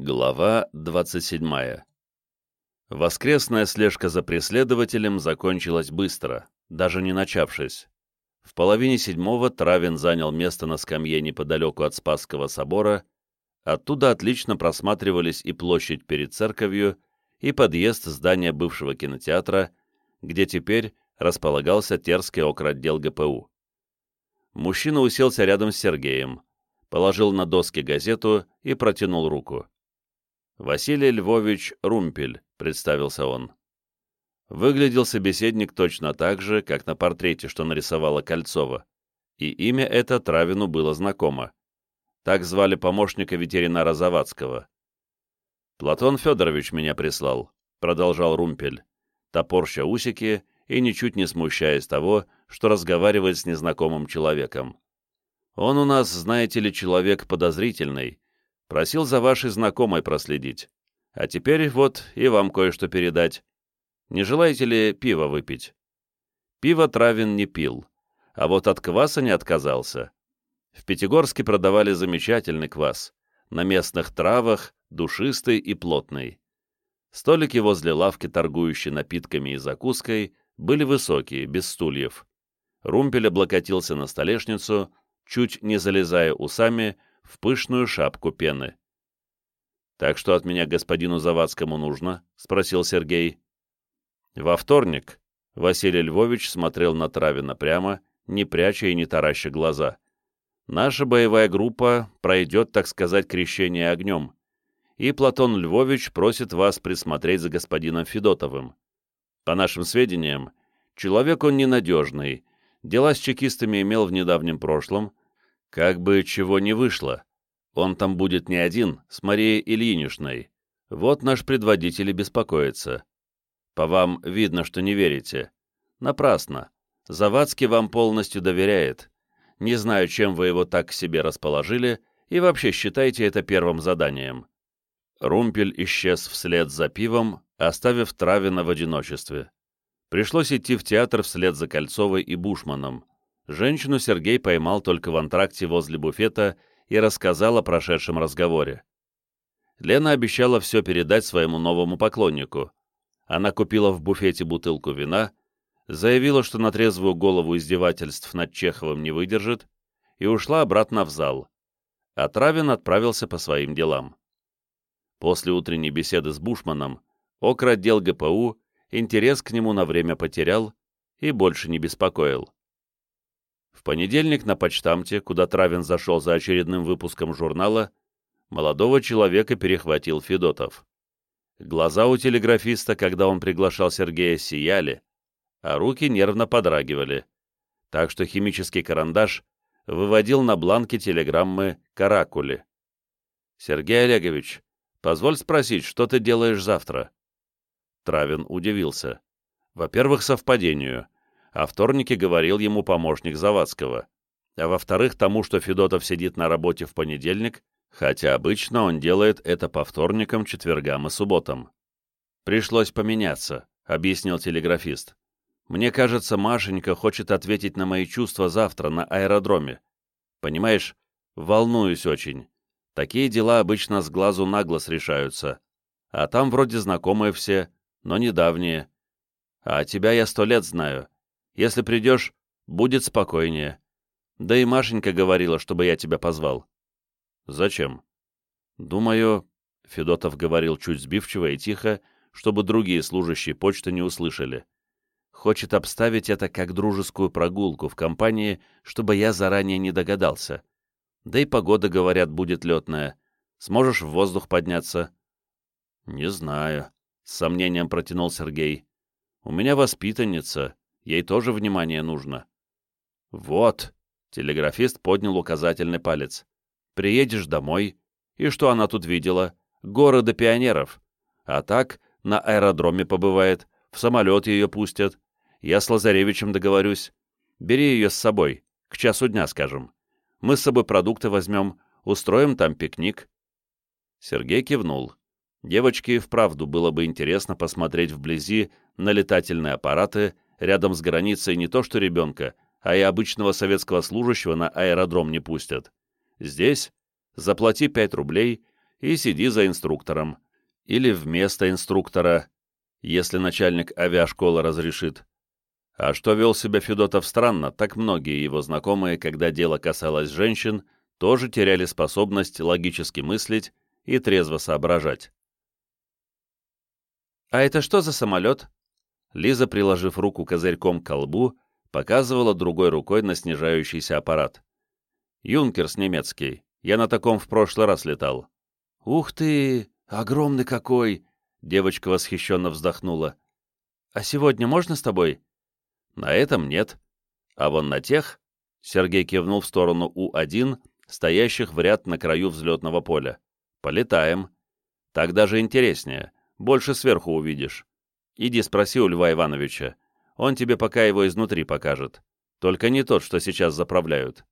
Глава 27. Воскресная слежка за преследователем закончилась быстро, даже не начавшись. В половине седьмого Травин занял место на скамье неподалеку от Спасского собора, оттуда отлично просматривались и площадь перед церковью, и подъезд здания бывшего кинотеатра, где теперь располагался Терский окротдел ГПУ. Мужчина уселся рядом с Сергеем, положил на доски газету и протянул руку. «Василий Львович Румпель», — представился он. Выглядел собеседник точно так же, как на портрете, что нарисовала Кольцова, и имя это Травину было знакомо. Так звали помощника ветеринара Завадского. «Платон Федорович меня прислал», — продолжал Румпель, топорща усики и ничуть не смущаясь того, что разговаривает с незнакомым человеком. «Он у нас, знаете ли, человек подозрительный, Просил за вашей знакомой проследить. А теперь вот и вам кое-что передать. Не желаете ли пива выпить? Пиво Травин не пил, а вот от кваса не отказался. В Пятигорске продавали замечательный квас, на местных травах, душистый и плотный. Столики возле лавки, торгующей напитками и закуской, были высокие, без стульев. Румпель облокотился на столешницу, чуть не залезая усами, в пышную шапку пены. «Так что от меня господину Завадскому нужно?» — спросил Сергей. Во вторник Василий Львович смотрел на Травина прямо, не пряча и не тараща глаза. «Наша боевая группа пройдет, так сказать, крещение огнем, и Платон Львович просит вас присмотреть за господином Федотовым. По нашим сведениям, человек он ненадежный, дела с чекистами имел в недавнем прошлом, как бы чего не вышло. Он там будет не один, с Марией Ильиничной. Вот наш предводитель и беспокоится. По вам видно, что не верите. Напрасно. Завадский вам полностью доверяет. Не знаю, чем вы его так к себе расположили, и вообще считайте это первым заданием. Румпель исчез вслед за пивом, оставив Травина в одиночестве. Пришлось идти в театр вслед за Кольцовой и Бушманом. Женщину Сергей поймал только в антракте возле буфета и рассказал о прошедшем разговоре. Лена обещала все передать своему новому поклоннику. Она купила в буфете бутылку вина, заявила, что на трезвую голову издевательств над Чеховым не выдержит, и ушла обратно в зал. А Травин отправился по своим делам. После утренней беседы с Бушманом окротдел ГПУ интерес к нему на время потерял и больше не беспокоил. В понедельник на почтамте, куда Травин зашел за очередным выпуском журнала, молодого человека перехватил Федотов. Глаза у телеграфиста, когда он приглашал Сергея, сияли, а руки нервно подрагивали, так что химический карандаш выводил на бланке телеграммы «Каракули». «Сергей Олегович, позволь спросить, что ты делаешь завтра?» Травин удивился. Во-первых, совпадению — о вторнике говорил ему помощник Завадского, а во-вторых, тому, что Федотов сидит на работе в понедельник, хотя обычно он делает это по вторникам, четвергам и субботам. «Пришлось поменяться», — объяснил телеграфист. «Мне кажется, Машенька хочет ответить на мои чувства завтра на аэродроме. Понимаешь, волнуюсь очень. Такие дела обычно с глазу на глаз решаются. А там вроде знакомые все, но недавние. А тебя я сто лет знаю. Если придешь, будет спокойнее. Да и Машенька говорила, чтобы я тебя позвал. Зачем? Думаю, Федотов говорил чуть сбивчиво и тихо, чтобы другие служащие почты не услышали. Хочет обставить это как дружескую прогулку в компании, чтобы я заранее не догадался. Да и погода, говорят, будет летная. Сможешь в воздух подняться? Не знаю, с сомнением протянул Сергей. У меня воспитанница, Ей тоже внимание нужно. Вот, телеграфист поднял указательный палец. Приедешь домой, и что она тут видела? Города пионеров. А так, на аэродроме побывает, в самолет ее пустят. Я с Лазаревичем договорюсь. Бери ее с собой, к часу дня, скажем. Мы с собой продукты возьмем, устроим там пикник. Сергей кивнул. Девочке и вправду было бы интересно посмотреть вблизи на летательные аппараты рядом с границей не то что ребенка, а и обычного советского служащего на аэродром не пустят. Здесь заплати 5 рублей, и сиди за инструктором. Или вместо инструктора, если начальник авиашколы разрешит. А что вел себя Федотов странно, так многие его знакомые, когда дело касалось женщин, тоже теряли способность логически мыслить и трезво соображать. «А это что за самолет?» Лиза, приложив руку козырьком к колбу, показывала другой рукой на снижающийся аппарат. «Юнкерс немецкий. Я на таком в прошлый раз летал». «Ух ты! Огромный какой!» Девочка восхищенно вздохнула. «А сегодня можно с тобой?» «На этом нет. А вон на тех...» Сергей кивнул в сторону У-1, стоящих в ряд на краю взлетного поля. «Полетаем. Так даже интереснее. Больше сверху увидишь. Иди спроси у Льва Ивановича. Он тебе пока его изнутри покажет. Только не тот, что сейчас заправляют».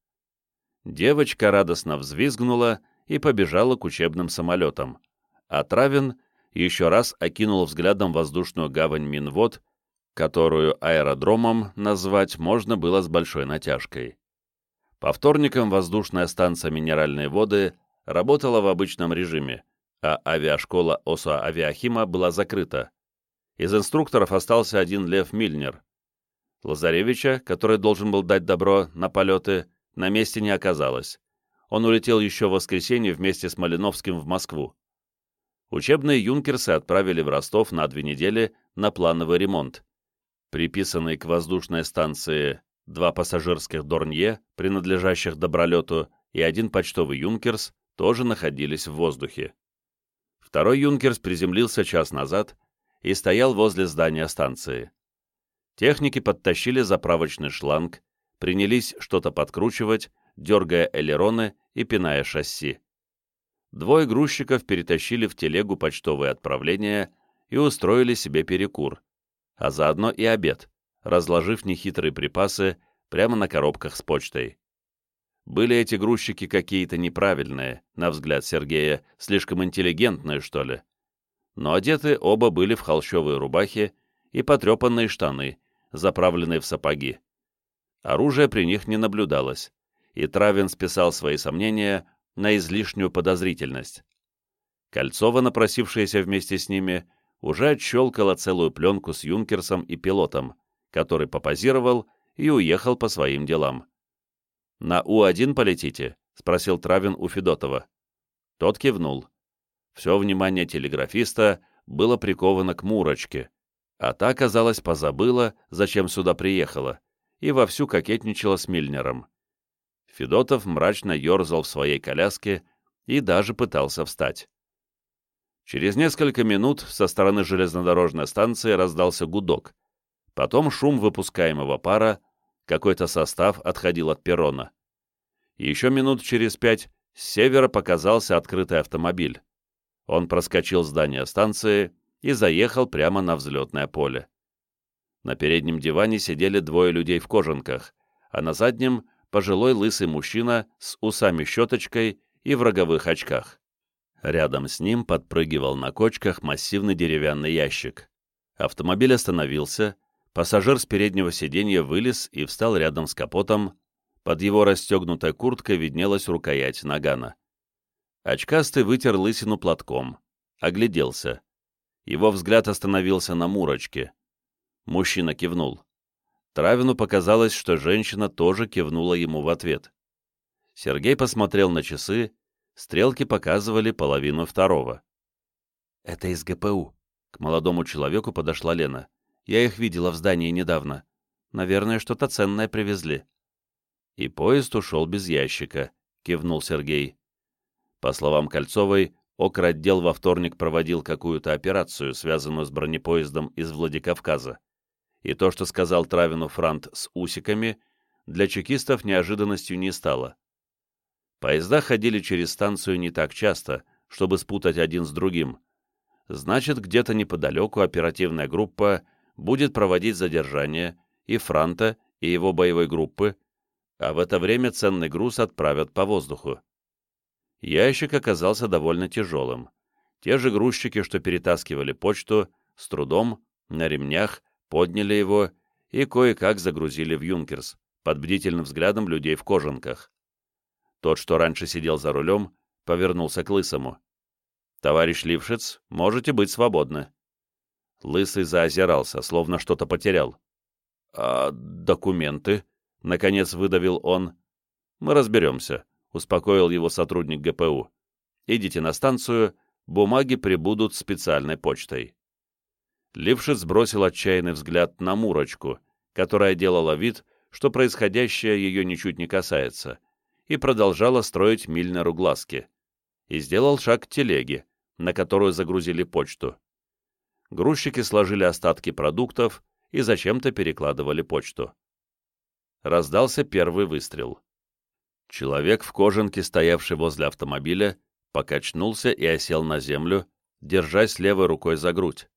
Девочка радостно взвизгнула и побежала к учебным самолетам. А Травин еще раз окинул взглядом воздушную гавань Минвод, которую аэродромом назвать можно было с большой натяжкой. По вторникам воздушная станция «Минеральные воды» работала в обычном режиме, а авиашкола ОСА «Авиахима» была закрыта. Из инструкторов остался один Лев Мильнер. Лазаревича, который должен был дать добро на полеты, на месте не оказалось. Он улетел еще в воскресенье вместе с Малиновским в Москву. Учебные юнкерсы отправили в Ростов на две недели на плановый ремонт. Приписанные к воздушной станции два пассажирских Дорнье, принадлежащих Добролету, и один почтовый юнкерс тоже находились в воздухе. Второй юнкерс приземлился час назад и стоял возле здания станции. Техники подтащили заправочный шланг, принялись что-то подкручивать, дергая элероны и пиная шасси. Двое грузчиков перетащили в телегу почтовые отправления и устроили себе перекур, а заодно и обед, разложив нехитрые припасы прямо на коробках с почтой. Были эти грузчики какие-то неправильные, на взгляд Сергея, слишком интеллигентные, что ли. Но одеты оба были в холщовые рубахи и потрепанные штаны, заправленные в сапоги. Оружия при них не наблюдалось, и Травин списал свои сомнения на излишнюю подозрительность. Кольцова, напросившаяся вместе с ними, уже отщелкала целую пленку с юнкерсом и пилотом, который попозировал и уехал по своим делам. «На У-1 полетите?» — спросил Травин у Федотова. Тот кивнул. Все внимание телеграфиста было приковано к Мурочке, а та, казалось, позабыла, зачем сюда приехала, и вовсю кокетничала с Мильнером. Федотов мрачно ерзал в своей коляске и даже пытался встать. Через несколько минут со стороны железнодорожной станции раздался гудок. Потом шум выпускаемого пара, какой-то состав отходил от перрона. Еще минут через пять с севера показался открытый автомобиль. Он проскочил здание станции и заехал прямо на взлетное поле. На переднем диване сидели двое людей в кожанках, а на заднем пожилой лысый мужчина с усами-щеточкой и в роговых очках. Рядом с ним подпрыгивал на кочках массивный деревянный ящик. Автомобиль остановился, пассажир с переднего сиденья вылез и встал рядом с капотом, под его расстегнутой курткой виднелась рукоять нагана. Очкастый вытер лысину платком, огляделся. Его взгляд остановился на Мурочке. Мужчина кивнул. Травину показалось, что женщина тоже кивнула ему в ответ. Сергей посмотрел на часы, стрелки показывали половину второго. «Это из ГПУ», — к молодому человеку подошла Лена. «Я их видела в здании недавно. Наверное, что-то ценное привезли». «И поезд ушел без ящика», — кивнул Сергей. По словам Кольцовой, Окротдел во вторник проводил какую-то операцию, связанную с бронепоездом из Владикавказа и то, что сказал Травину Франт с усиками, для чекистов неожиданностью не стало. Поезда ходили через станцию не так часто, чтобы спутать один с другим. Значит, где-то неподалеку оперативная группа будет проводить задержание и Франта, и его боевой группы, а в это время ценный груз отправят по воздуху. Ящик оказался довольно тяжелым. Те же грузчики, что перетаскивали почту, с трудом, на ремнях, подняли его и кое-как загрузили в «Юнкерс» под бдительным взглядом людей в кожанках. Тот, что раньше сидел за рулем, повернулся к Лысому. Товарищ Лившиц, можете быть свободны. Лысый заозирался, словно что-то потерял. «А документы?» — наконец выдавил он. «Мы разберемся», — успокоил его сотрудник ГПУ. «Идите на станцию, бумаги прибудут специальной почтой». Лившиц бросил отчаянный взгляд на Мурочку, которая делала вид, что происходящее ее ничуть не касается, и продолжала строить Мильнеру глазки. И сделал шаг к телеге, на которую загрузили почту. Грузчики сложили остатки продуктов и зачем-то перекладывали почту. Раздался первый выстрел. Человек в кожанке, стоявший возле автомобиля, покачнулся и осел на землю, держась левой рукой за грудь.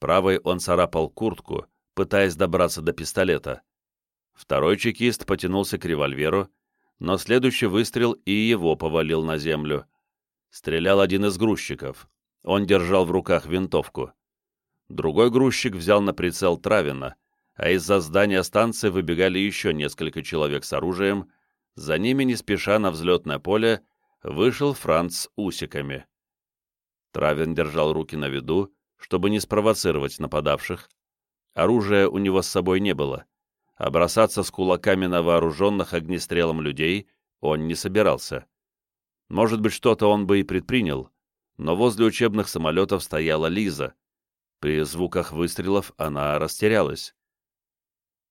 Правой он царапал куртку, пытаясь добраться до пистолета. Второй чекист потянулся к револьверу, но следующий выстрел и его повалил на землю. Стрелял один из грузчиков. Он держал в руках винтовку. Другой грузчик взял на прицел Травина, а из-за здания станции выбегали еще несколько человек с оружием. За ними, не спеша на взлетное поле, вышел Франц с усиками. Травин держал руки на виду, чтобы не спровоцировать нападавших. Оружия у него с собой не было, а с кулаками на вооруженных огнестрелом людей он не собирался. Может быть, что-то он бы и предпринял, но возле учебных самолетов стояла Лиза. При звуках выстрелов она растерялась.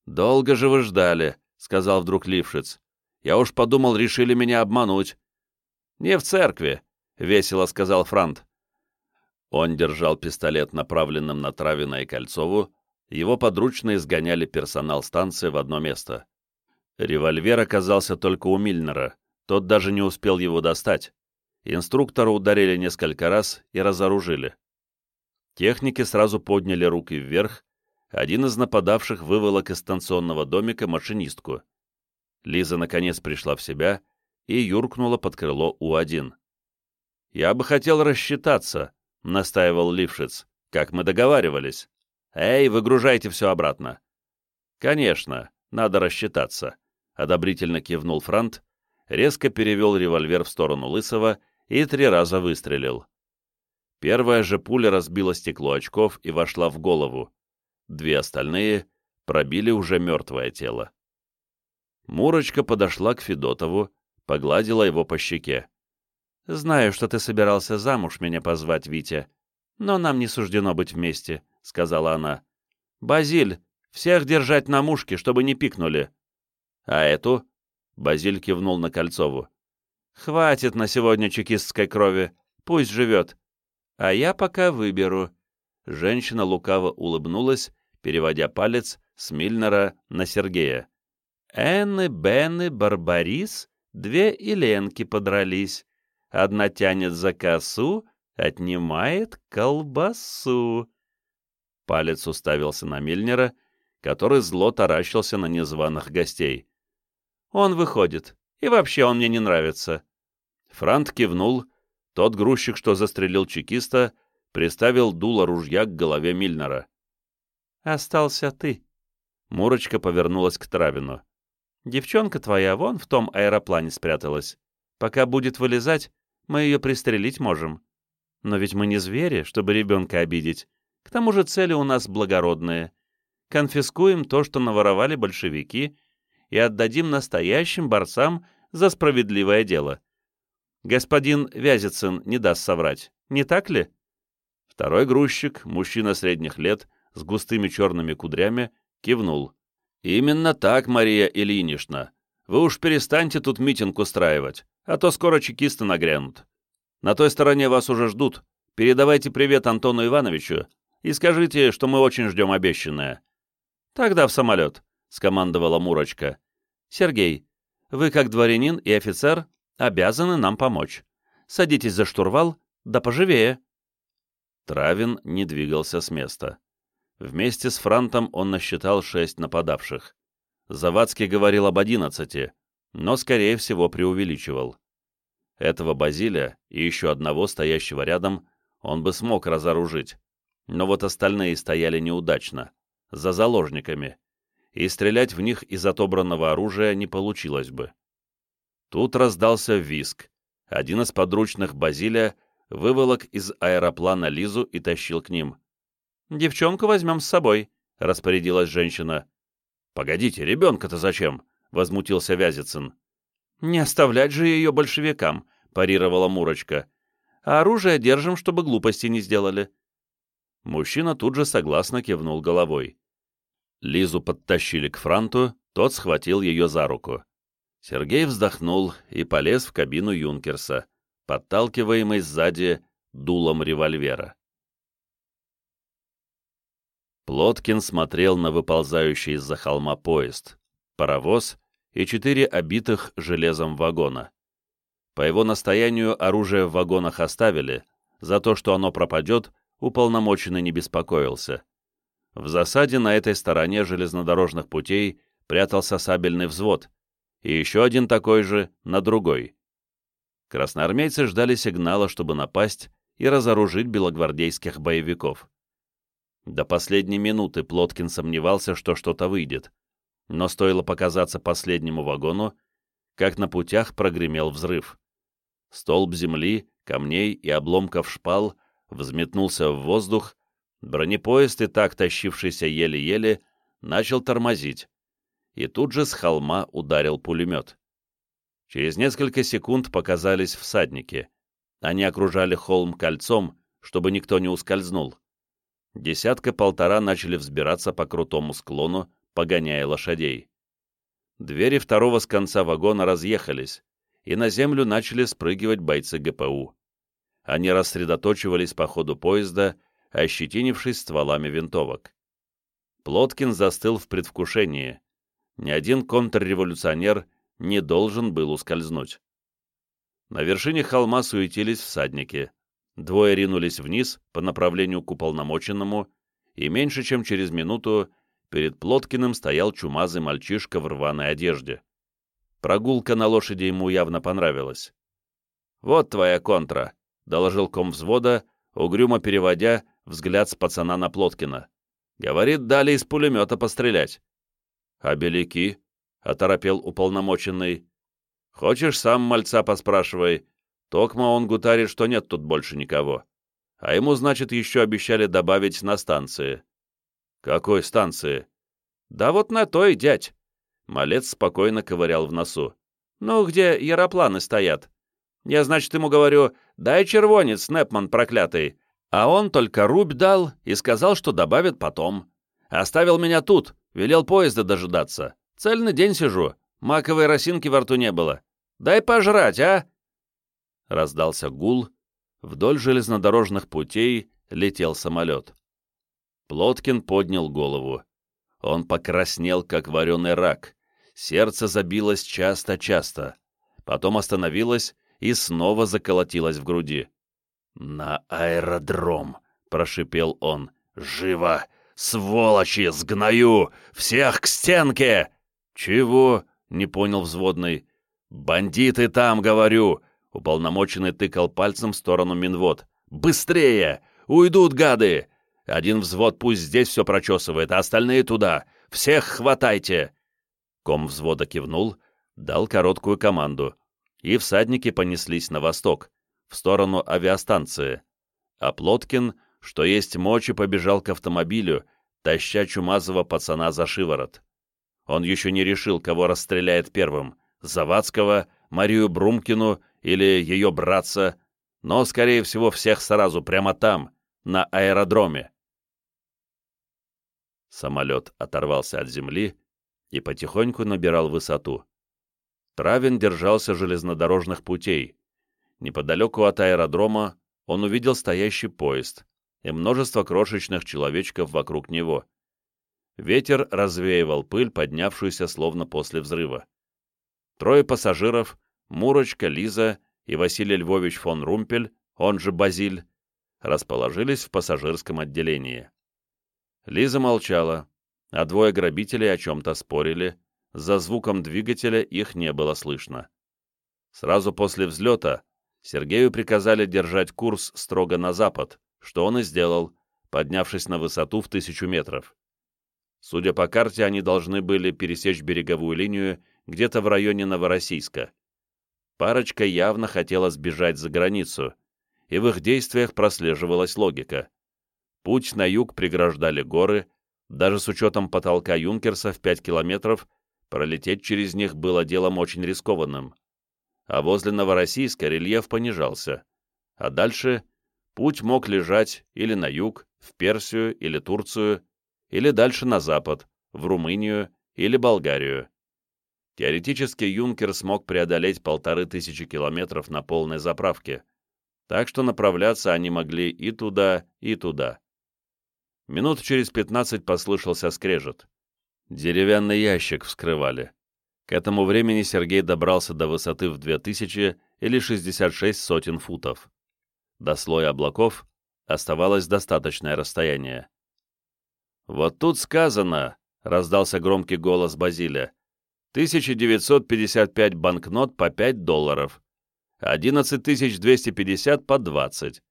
«Долго же вы ждали», — сказал вдруг Лившиц. «Я уж подумал, решили меня обмануть». «Не в церкви», — весело сказал Франт. Он держал пистолет, направленным на Травина и Кольцову, его подручные сгоняли персонал станции в одно место. Револьвер оказался только у Мильнера, тот даже не успел его достать. Инструктора ударили несколько раз и разоружили. Техники сразу подняли руки вверх, один из нападавших выволок из станционного домика машинистку. Лиза наконец пришла в себя и юркнула под крыло У-1. «Я бы хотел рассчитаться», — настаивал Лившиц, — «как мы договаривались». «Эй, выгружайте все обратно!» «Конечно, надо рассчитаться», — одобрительно кивнул Франт, резко перевел револьвер в сторону Лысого и три раза выстрелил. Первая же пуля разбила стекло очков и вошла в голову. Две остальные пробили уже мертвое тело. Мурочка подошла к Федотову, погладила его по щеке. «Знаю, что ты собирался замуж меня позвать, Витя, но нам не суждено быть вместе сказала она. «Базиль, всех держать на мушке, чтобы не пикнули». «А эту?» — Базиль кивнул на Кольцову. «Хватит на сегодня чекистской крови, пусть живет. А я пока выберу». Женщина лукаво улыбнулась, переводя палец с Мильнера на Сергея. «Энны, Бенны, Барбарис, две Еленки подрались. Одна тянет за косу, отнимает колбасу. Палец уставился на Мильнера, который зло таращился на незваных гостей. «Он выходит, и вообще он мне не нравится». Франт кивнул. Тот грузчик, что застрелил чекиста, приставил дуло ружья к голове Мильнера. «Остался ты». Мурочка повернулась к Травину. «Девчонка твоя вон в том аэроплане спряталась. Пока будет вылезать, мы ее пристрелить можем. Но ведь мы не звери, чтобы ребенка обидеть. К тому же цели у нас благородные. Конфискуем то, что наворовали большевики, и отдадим настоящим борцам за справедливое дело. Господин Вязицын не даст соврать, не так ли? Второй грузчик, мужчина средних лет, с густыми черными кудрями, кивнул. «Именно так, Мария Ильинична. Вы уж перестаньте тут митинг устраивать, а то скоро чекисты нагрянут. На той стороне вас уже ждут. Передавайте привет Антону Ивановичу и скажите, что мы очень ждем обещанное». «Тогда в самолет», — скомандовала Мурочка. «Сергей, вы, как дворянин и офицер, обязаны нам помочь. Садитесь за штурвал, да поживее». Травин не двигался с места. Вместе с Франтом он насчитал шесть нападавших. Завадский говорил об одиннадцати, но, скорее всего, преувеличивал. Этого Базиля и еще одного, стоящего рядом, он бы смог разоружить но вот остальные стояли неудачно, за заложниками, и стрелять в них из отобранного оружия не получилось бы. Тут раздался виск. Один из подручных Базилия выволок из аэроплана Лизу и тащил к ним. «Девчонку возьмем с собой», — распорядилась женщина. «Погодите, ребенка-то зачем?» — возмутился Вязицын. «Не оставлять же ее большевикам», — парировала Мурочка. «А оружие держим, чтобы глупости не сделали». Мужчина тут же согласно кивнул головой. Лизу подтащили к франту, тот схватил ее за руку. Сергей вздохнул и полез в кабину Юнкерса, подталкиваемый сзади дулом револьвера. Плоткин смотрел на выползающий из-за холма поезд, паровоз и четыре обитых железом вагона. По его настоянию оружие в вагонах оставили, за то, что оно пропадет, уполномоченный не беспокоился. В засаде на этой стороне железнодорожных путей прятался сабельный взвод, и еще один такой же на другой. Красноармейцы ждали сигнала, чтобы напасть и разоружить белогвардейских боевиков. До последней минуты Плоткин сомневался, что что-то выйдет, но стоило показаться последнему вагону, как на путях прогремел взрыв. Столб земли, камней и обломков шпал взметнулся в воздух, бронепоезд, и так тащившийся еле-еле, начал тормозить, и тут же с холма ударил пулемет. Через несколько секунд показались всадники. Они окружали холм кольцом, чтобы никто не ускользнул. Десятка-полтора начали взбираться по крутому склону, погоняя лошадей. Двери второго с конца вагона разъехались, и на землю начали спрыгивать бойцы ГПУ. Они рассредоточивались по ходу поезда, ощетинившись стволами винтовок. Плоткин застыл в предвкушении. Ни один контрреволюционер не должен был ускользнуть. На вершине холма суетились всадники. Двое ринулись вниз по направлению к уполномоченному, и меньше чем через минуту перед Плоткиным стоял чумазый мальчишка в рваной одежде. Прогулка на лошади ему явно понравилась. «Вот твоя контра», — доложил ком взвода, угрюмо переводя взгляд с пацана на Плоткина. «Говорит, дали из пулемета пострелять». «А беляки?» — оторопел уполномоченный. «Хочешь, сам мальца поспрашивай, Токма он гутарит, что нет тут больше никого. А ему, значит, еще обещали добавить на станции. Какой станции? Да вот на той, дядь. Малец спокойно ковырял в носу. Ну, где яропланы стоят? Я, значит, ему говорю, дай червонец, Непман проклятый. А он только рубь дал и сказал, что добавит потом. Оставил меня тут, велел поезда дожидаться. Цельный день сижу, маковой росинки во рту не было. Дай пожрать, а? Раздался гул, вдоль железнодорожных путей летел самолет. Плоткин поднял голову. Он покраснел, как вареный рак. Сердце забилось часто-часто. Потом остановилось и снова заколотилось в груди. «На аэродром!» — прошипел он. «Живо! Сволочи! Сгною! Всех к стенке!» «Чего?» — не понял взводный. «Бандиты там, говорю! Уполномоченный тыкал пальцем в сторону Минвод. «Быстрее! Уйдут, гады! Один взвод пусть здесь все прочесывает, а остальные туда! Всех хватайте!» Ком взвода кивнул, дал короткую команду, и всадники понеслись на восток, в сторону авиастанции. А Плоткин, что есть мочи, побежал к автомобилю, таща чумазого пацана за шиворот. Он еще не решил, кого расстреляет первым — Завадского, Марию Брумкину или ее братца, но, скорее всего, всех сразу прямо там, на аэродроме. Самолет оторвался от земли и потихоньку набирал высоту. Травин держался железнодорожных путей. Неподалеку от аэродрома он увидел стоящий поезд и множество крошечных человечков вокруг него. Ветер развеивал пыль, поднявшуюся словно после взрыва. Трое пассажиров Мурочка, Лиза и Василий Львович фон Румпель, он же Базиль, расположились в пассажирском отделении. Лиза молчала, а двое грабителей о чем-то спорили, за звуком двигателя их не было слышно. Сразу после взлета Сергею приказали держать курс строго на запад, что он и сделал, поднявшись на высоту в тысячу метров. Судя по карте, они должны были пересечь береговую линию где-то в районе Новороссийска. Парочка явно хотела сбежать за границу, и в их действиях прослеживалась логика. Путь на юг преграждали горы, даже с учетом потолка Юнкерса в 5 километров, пролететь через них было делом очень рискованным. А возле Новороссийска рельеф понижался. А дальше путь мог лежать или на юг, в Персию или Турцию, или дальше на запад, в Румынию или Болгарию. Теоретически Юнкер смог преодолеть полторы тысячи километров на полной заправке, так что направляться они могли и туда, и туда. Минут через пятнадцать послышался скрежет. Деревянный ящик вскрывали. К этому времени Сергей добрался до высоты в 2000 или 66 сотен футов. До слоя облаков оставалось достаточное расстояние. «Вот тут сказано», — раздался громкий голос Базиля, 1955 банкнот по 5 долларов, 11250 по 20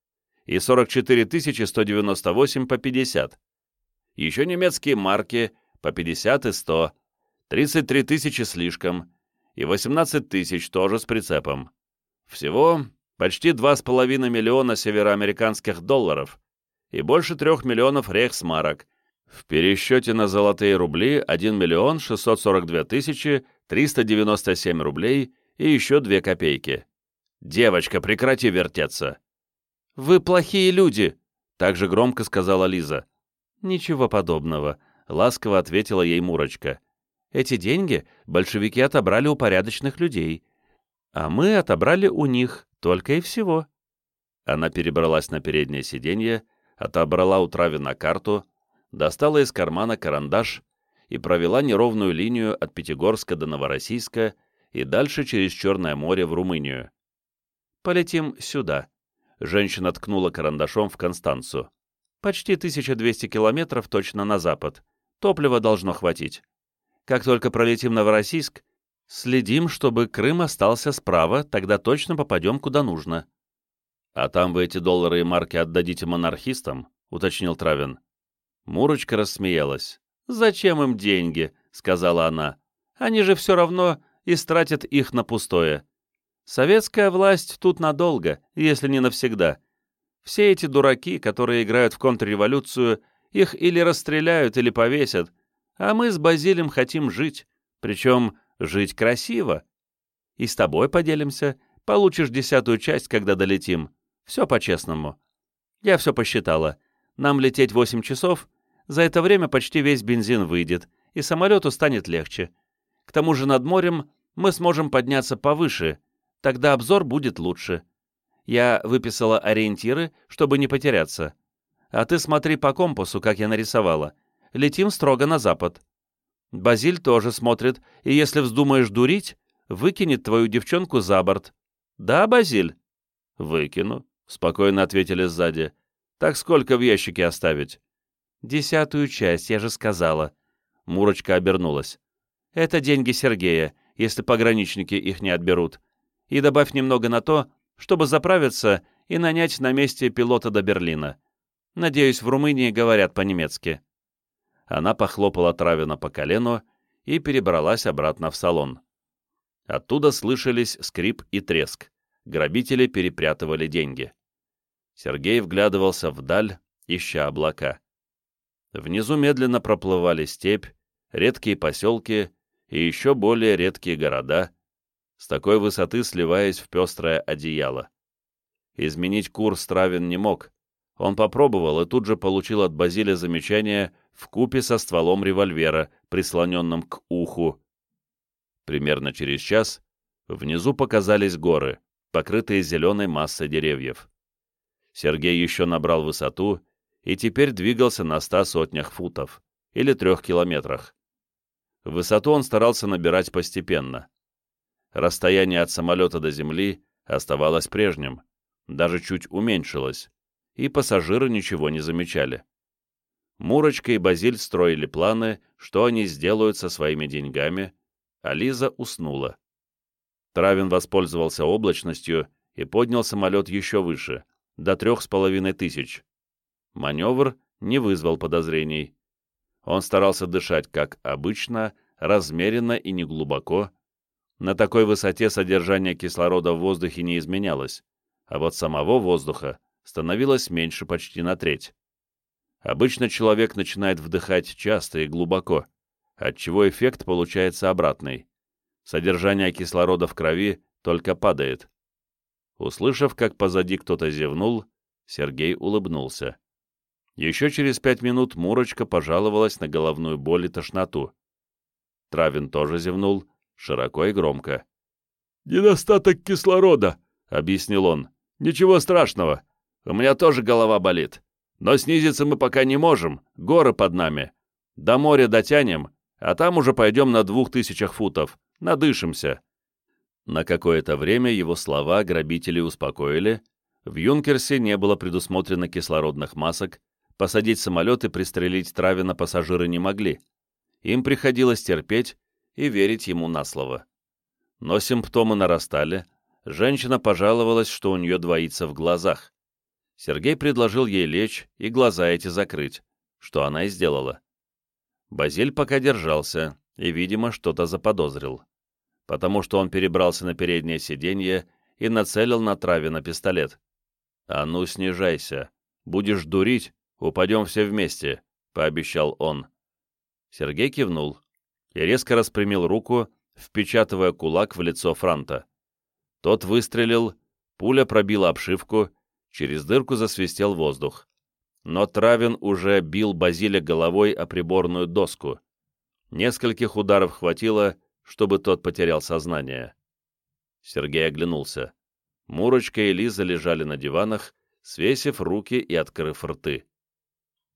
и 44198 по 50. Еще немецкие марки по 50 и 100, 33 тысячи слишком и 18 тысяч тоже с прицепом. Всего почти 2,5 миллиона североамериканских долларов и больше 3 миллионов рейхсмарок, в пересчете на золотые рубли 1 миллион 642 тысячи 397 рублей и еще 2 копейки. «Девочка, прекрати вертеться!» «Вы плохие люди!» — так же громко сказала Лиза. «Ничего подобного», — ласково ответила ей Мурочка. «Эти деньги большевики отобрали у порядочных людей, а мы отобрали у них, только и всего». Она перебралась на переднее сиденье, отобрала у Травина карту, достала из кармана карандаш и провела неровную линию от Пятигорска до Новороссийска и дальше через Черное море в Румынию. «Полетим сюда», — женщина ткнула карандашом в Констанцу. «Почти 1200 километров точно на запад. Топлива должно хватить. Как только пролетим Новороссийск, следим, чтобы Крым остался справа, тогда точно попадем куда нужно». «А там вы эти доллары и марки отдадите монархистам?» — уточнил Травин. Мурочка рассмеялась. «Зачем им деньги?» — сказала она. «Они же все равно истратят их на пустое. Советская власть тут надолго, если не навсегда. Все эти дураки, которые играют в контрреволюцию, их или расстреляют, или повесят. А мы с Базилем хотим жить, причем жить красиво. И с тобой поделимся, получишь десятую часть, когда долетим. Все по-честному. Я все посчитала. Нам лететь восемь часов, за это время почти весь бензин выйдет, и самолету станет легче. К тому же над морем мы сможем подняться повыше, тогда обзор будет лучше. Я выписала ориентиры, чтобы не потеряться. А ты смотри по компасу, как я нарисовала. Летим строго на запад. Базиль тоже смотрит, и если вздумаешь дурить, выкинет твою девчонку за борт. Да, Базиль? Выкину, — спокойно ответили сзади. Так сколько в ящике оставить? «Десятую часть, я же сказала». Мурочка обернулась. «Это деньги Сергея, если пограничники их не отберут. И добавь немного на то, чтобы заправиться и нанять на месте пилота до Берлина. Надеюсь, в Румынии говорят по-немецки». Она похлопала Травина по колену и перебралась обратно в салон. Оттуда слышались скрип и треск. Грабители перепрятывали деньги. Сергей вглядывался вдаль, ища облака. Внизу медленно проплывали степь, редкие поселки и еще более редкие города, с такой высоты сливаясь в пестрое одеяло. Изменить курс Травин не мог. Он попробовал и тут же получил от Базиля замечание в купе со стволом револьвера, прислоненным к уху. Примерно через час внизу показались горы, покрытые зеленой массой деревьев. Сергей еще набрал высоту и теперь двигался на ста сотнях футов, или трех километрах. Высоту он старался набирать постепенно. Расстояние от самолета до земли оставалось прежним, даже чуть уменьшилось, и пассажиры ничего не замечали. Мурочка и Базиль строили планы, что они сделают со своими деньгами, а Лиза уснула. Травин воспользовался облачностью и поднял самолет еще выше, до трех с половиной тысяч. Маневр не вызвал подозрений. Он старался дышать, как обычно, размеренно и неглубоко. На такой высоте содержание кислорода в воздухе не изменялось, а вот самого воздуха становилось меньше почти на треть. Обычно человек начинает вдыхать часто и глубоко, отчего эффект получается обратный. Содержание кислорода в крови только падает. Услышав, как позади кто-то зевнул, Сергей улыбнулся. Еще через пять минут Мурочка пожаловалась на головную боль и тошноту. Травин тоже зевнул, широко и громко. «Недостаток кислорода», — объяснил он. «Ничего страшного. У меня тоже голова болит. Но снизиться мы пока не можем, горы под нами. До моря дотянем, а там уже пойдем на двух тысячах футов, надышимся». На какое-то время его слова грабители успокоили. В Юнкерсе не было предусмотрено кислородных масок, посадить самолет и пристрелить Травина пассажиры не могли. Им приходилось терпеть и верить ему на слово. Но симптомы нарастали, женщина пожаловалась, что у нее двоится в глазах. Сергей предложил ей лечь и глаза эти закрыть, что она и сделала. Базиль пока держался и, видимо, что-то заподозрил, потому что он перебрался на переднее сиденье и нацелил на траве на пистолет. «А ну, снижайся. Будешь дурить, упадем все вместе», — пообещал он. Сергей кивнул и резко распрямил руку, впечатывая кулак в лицо Франта. Тот выстрелил, пуля пробила обшивку, Через дырку засвистел воздух. Но Травин уже бил Базиля головой о приборную доску. Нескольких ударов хватило, чтобы тот потерял сознание. Сергей оглянулся. Мурочка и Лиза лежали на диванах, свесив руки и открыв рты.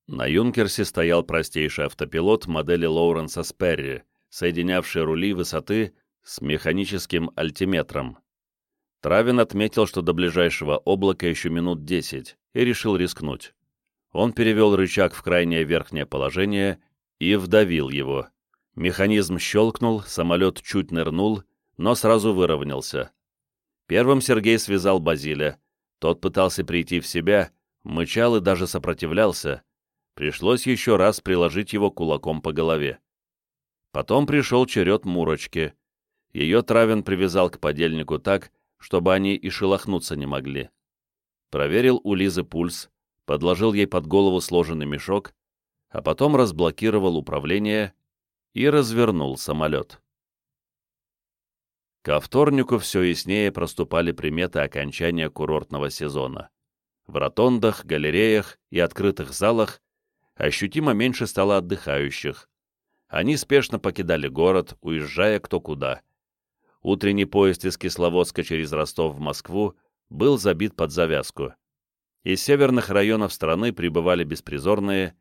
На Юнкерсе стоял простейший автопилот модели Лоуренса Сперри, соединявший рули высоты с механическим альтиметром. Травин отметил, что до ближайшего облака еще минут десять, и решил рискнуть. Он перевел рычаг в крайнее верхнее положение и вдавил его. Механизм щелкнул, самолет чуть нырнул, но сразу выровнялся. Первым Сергей связал Базиля. Тот пытался прийти в себя, мычал и даже сопротивлялся. Пришлось еще раз приложить его кулаком по голове. Потом пришел черед Мурочки. Ее Травин привязал к подельнику так, чтобы они и шелохнуться не могли. Проверил у Лизы пульс, подложил ей под голову сложенный мешок, а потом разблокировал управление и развернул самолет. Ко вторнику все яснее проступали приметы окончания курортного сезона. В ротондах, галереях и открытых залах ощутимо меньше стало отдыхающих. Они спешно покидали город, уезжая кто куда утренний поезд из Кисловодска через Ростов в Москву был забит под завязку. Из северных районов страны прибывали беспризорные,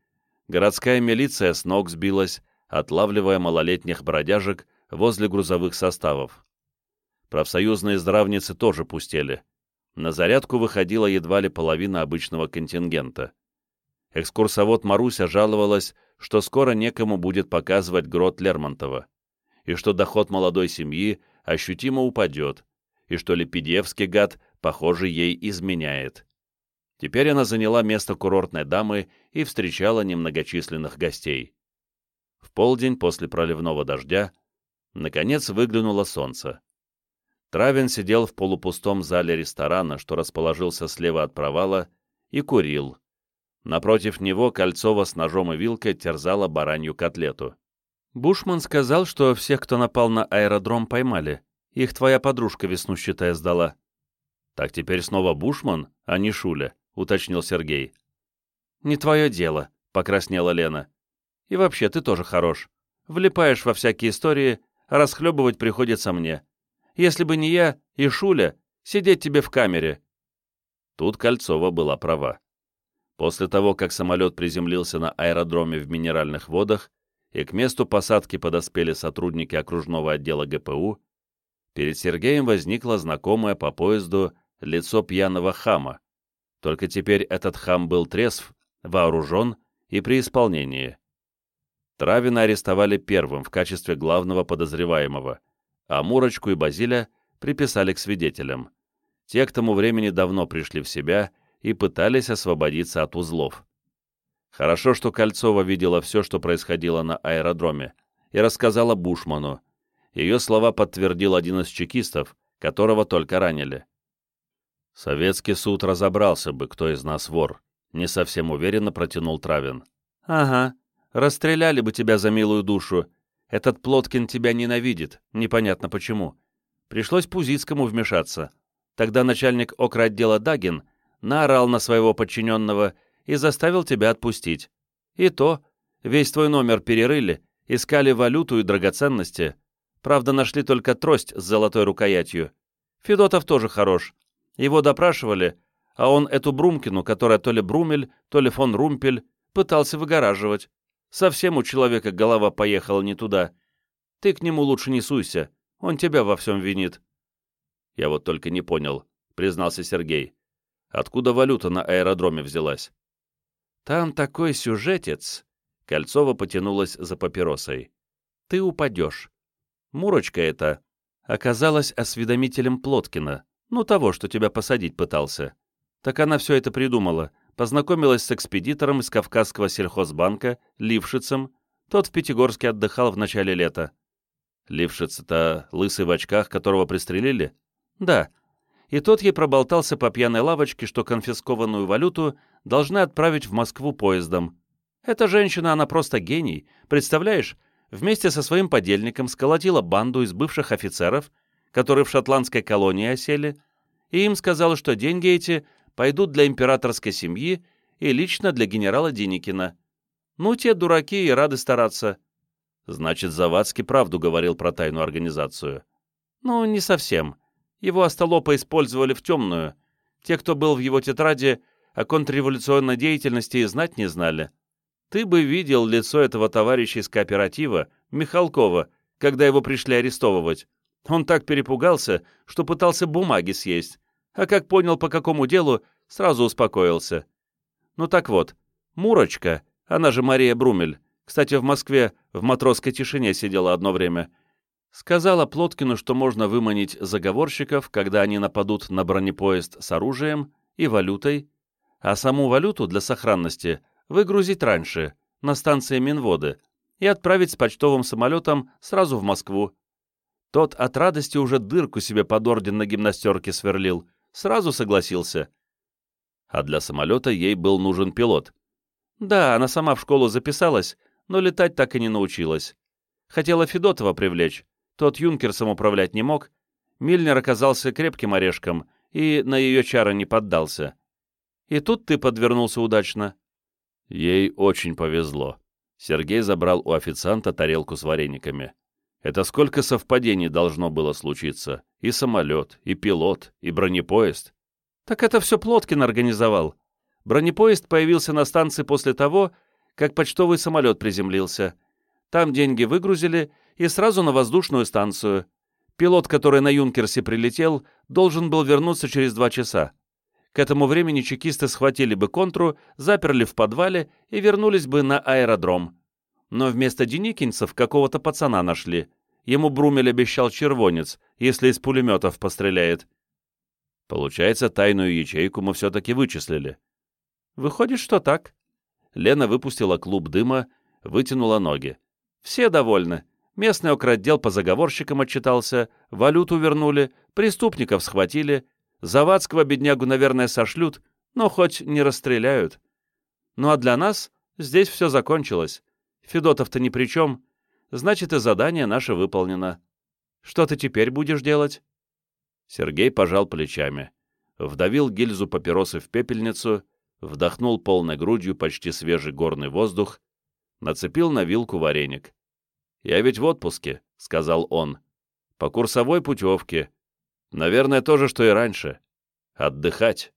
городская милиция с ног сбилась, отлавливая малолетних бродяжек возле грузовых составов. Профсоюзные здравницы тоже пустели. На зарядку выходила едва ли половина обычного контингента. Экскурсовод Маруся жаловалась, что скоро некому будет показывать грот Лермонтова, и что доход молодой семьи ощутимо упадет, и что Лепидевский гад, похоже, ей изменяет. Теперь она заняла место курортной дамы и встречала немногочисленных гостей. В полдень после проливного дождя наконец выглянуло солнце. Травин сидел в полупустом зале ресторана, что расположился слева от провала, и курил. Напротив него Кольцова с ножом и вилкой терзала баранью котлету. Бушман сказал, что всех, кто напал на аэродром, поймали. Их твоя подружка весну, считая, сдала. Так теперь снова Бушман, а не Шуля, уточнил Сергей. Не твое дело, покраснела Лена. И вообще, ты тоже хорош. Влипаешь во всякие истории, а расхлебывать приходится мне. Если бы не я и Шуля, сидеть тебе в камере. Тут Кольцова была права. После того, как самолет приземлился на аэродроме в Минеральных водах, и к месту посадки подоспели сотрудники окружного отдела ГПУ, перед Сергеем возникло знакомое по поезду лицо пьяного хама. Только теперь этот хам был трезв, вооружен и при исполнении. Травина арестовали первым в качестве главного подозреваемого, а Мурочку и Базиля приписали к свидетелям. Те к тому времени давно пришли в себя и пытались освободиться от узлов. Хорошо, что Кольцова видела все, что происходило на аэродроме, и рассказала Бушману. Ее слова подтвердил один из чекистов, которого только ранили. Советский суд разобрался бы, кто из нас вор. Не совсем уверенно протянул Травин. Ага, расстреляли бы тебя за милую душу. Этот Плоткин тебя ненавидит, непонятно почему. Пришлось Пузицкому вмешаться. Тогда начальник окроотдела Дагин наорал на своего подчиненного и заставил тебя отпустить. И то, весь твой номер перерыли, искали валюту и драгоценности. Правда, нашли только трость с золотой рукоятью. Федотов тоже хорош. Его допрашивали, а он эту Брумкину, которая то ли Брумель, то ли фон Румпель, пытался выгораживать. Совсем у человека голова поехала не туда. Ты к нему лучше не суйся, он тебя во всем винит. Я вот только не понял, признался Сергей. Откуда валюта на аэродроме взялась? Там такой сюжетец. Кольцова потянулась за папиросой. Ты упадешь. Мурочка эта оказалась осведомителем Плоткина, ну того, что тебя посадить пытался. Так она все это придумала, познакомилась с экспедитором из Кавказского сельхозбанка, Лившицем, тот в Пятигорске отдыхал в начале лета. Лившиц — это лысый в очках, которого пристрелили? Да. И тот ей проболтался по пьяной лавочке, что конфискованную валюту должны отправить в Москву поездом. Эта женщина, она просто гений. Представляешь, вместе со своим подельником сколотила банду из бывших офицеров, которые в шотландской колонии осели, и им сказала, что деньги эти пойдут для императорской семьи и лично для генерала Деникина. Ну, те дураки и рады стараться. Значит, Завадский правду говорил про тайную организацию. Ну, не совсем. Его остолопа использовали в темную. Те, кто был в его тетради, о контрреволюционной деятельности и знать не знали. Ты бы видел лицо этого товарища из кооператива, Михалкова, когда его пришли арестовывать. Он так перепугался, что пытался бумаги съесть, а как понял, по какому делу, сразу успокоился. Ну так вот, Мурочка, она же Мария Брумель, кстати, в Москве в матросской тишине сидела одно время, сказала Плоткину, что можно выманить заговорщиков, когда они нападут на бронепоезд с оружием и валютой, а саму валюту для сохранности выгрузить раньше, на станции Минводы, и отправить с почтовым самолетом сразу в Москву. Тот от радости уже дырку себе под орден на гимнастерке сверлил, сразу согласился. А для самолета ей был нужен пилот. Да, она сама в школу записалась, но летать так и не научилась. Хотела Федотова привлечь, тот юнкерсом управлять не мог, Мильнер оказался крепким орешком и на ее чары не поддался. И тут ты подвернулся удачно. Ей очень повезло. Сергей забрал у официанта тарелку с варениками. Это сколько совпадений должно было случиться? И самолет, и пилот, и бронепоезд. Так это все Плоткин организовал. Бронепоезд появился на станции после того, как почтовый самолет приземлился. Там деньги выгрузили и сразу на воздушную станцию. Пилот, который на Юнкерсе прилетел, должен был вернуться через два часа. К этому времени чекисты схватили бы контру, заперли в подвале и вернулись бы на аэродром. Но вместо деникинцев какого-то пацана нашли. Ему Брумель обещал червонец, если из пулеметов постреляет. Получается, тайную ячейку мы все-таки вычислили. Выходит, что так. Лена выпустила клуб дыма, вытянула ноги. Все довольны. Местный окротдел по заговорщикам отчитался, валюту вернули, преступников схватили, Завадского беднягу, наверное, сошлют, но хоть не расстреляют. Ну а для нас здесь все закончилось. Федотов-то ни при чем. Значит, и задание наше выполнено. Что ты теперь будешь делать?» Сергей пожал плечами, вдавил гильзу папиросы в пепельницу, вдохнул полной грудью почти свежий горный воздух, нацепил на вилку вареник. «Я ведь в отпуске», — сказал он. «По курсовой путевке. Наверное, то же, что и раньше. Отдыхать».